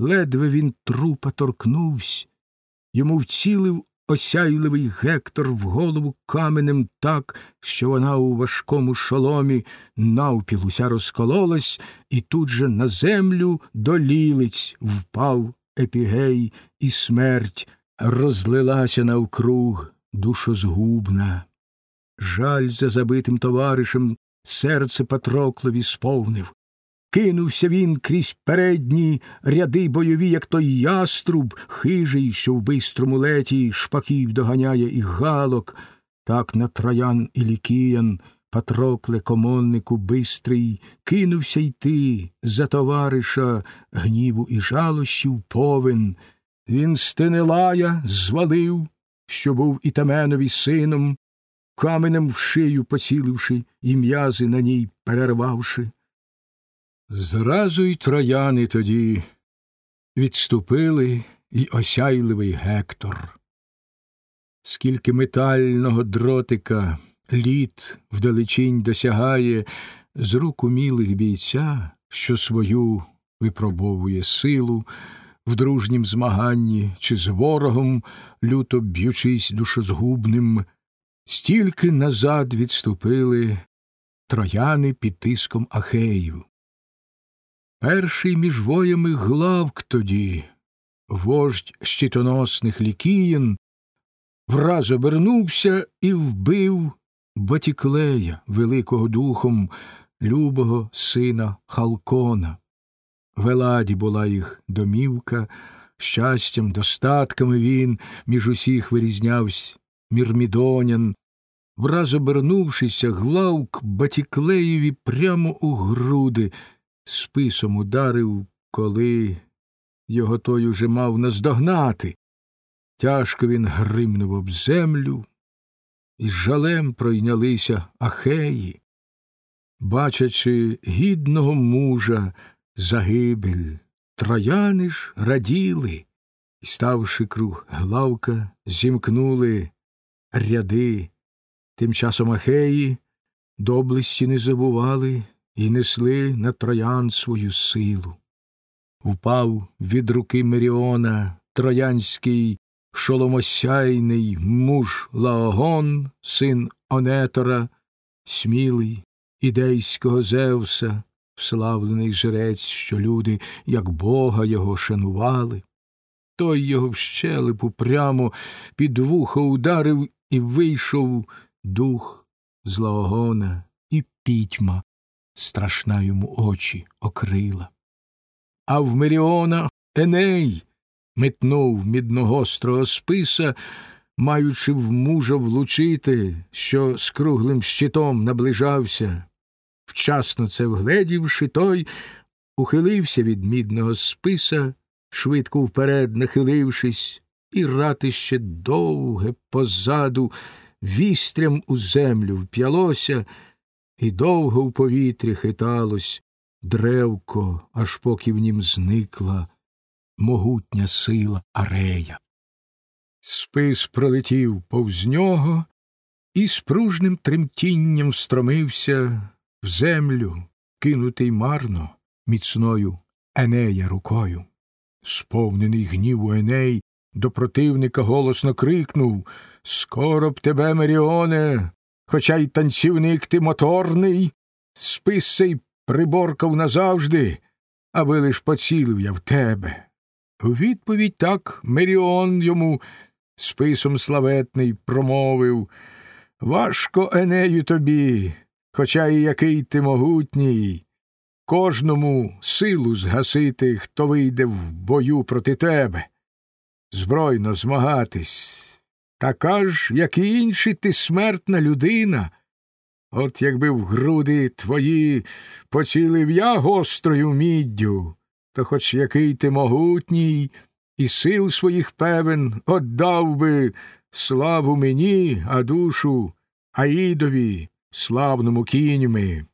ледве він трупа торкнувсь, йому вцілив осяйливий Гектор в голову каменем так, що вона у важкому шоломі навпіл уся розкололась, і тут же на землю до лілиць впав епігей, і смерть розлилася навкруг душозгубна. Жаль за забитим товаришем серце Патроклові сповнив. Кинувся він крізь передні ряди бойові, як той яструб, хижий, що в бистрому леті шпаків доганяє і галок, так на троян і лікіян, Патрокле, комоннику бистрий, кинувся йти за товариша гніву і жалощів повен. Він стенелая звалив, що був Ітаменові сином, каменем в шию поціливши і м'язи на ній перервавши. Зразу й трояни тоді відступили й осяйливий Гектор. Скільки метального дротика літ вдалечінь досягає з рук умілих бійця, що свою випробовує силу в дружнім змаганні чи з ворогом, люто б'ючись душозгубним, стільки назад відступили трояни під тиском Ахеїв. Перший між воями главк тоді, вождь щитоносних лікіїн, враз обернувся і вбив Батіклея, великого духом, любого сина Халкона. В Еладі була їх домівка, щастям, достатками він між усіх вирізнявсь мірмідонян. Враз обернувшися, главк Батіклеєві прямо у груди списом ударив, коли його той уже мав наздогнати. Тяжко він гримнув об землю, і з жалем пройнялися ахеї, бачачи гідного мужа загибель, трояни ж раділи, і, ставши круг главка, зімкнули ряди. Тим часом ахеї доблесті не забували і несли на троян свою силу. Упав від руки Меріона троянський шоломосяйний муж Лаогон, син Онетора, смілий, ідейського Зевса, вславлений жрець, що люди, як бога його шанували. Той його в щелепу прямо під вухо ударив і вийшов дух з Лаогона, і пітьма страшна йому очі окрила. А в Меріона Еней метнув мідногострого списа, маючи в мужа влучити, що з круглим щитом наближався. Вчасно це вгледівши, той ухилився від мідного списа, швидко вперед нахилившись, і ратище довге позаду вістрям у землю вп'ялося, і довго в повітрі хиталось древко, аж поки в нім зникла могутня сила арея. Спис пролетів повз нього і з пружним тремтінням встромився в землю, кинутий марно міцною Енея рукою. Сповнений гніву Еней до противника голосно крикнув Скоро б тебе, Меріоне, хоча й танцівник ти моторний, спис цей приборкав назавжди, аби лиш поцілив я в тебе. У відповідь так Меріон йому списом славетний промовив Важко, Енею, тобі, хоча і який ти могутній, кожному силу згасити, хто вийде в бою проти тебе, збройно змагатись. Така ж, як і інші, ти смертна людина. От якби в груди твої поцілив я гострою міддю, то хоч який ти могутній, і сил своїх певен отдав би славу мені, а душу Аїдові, славному кіньми.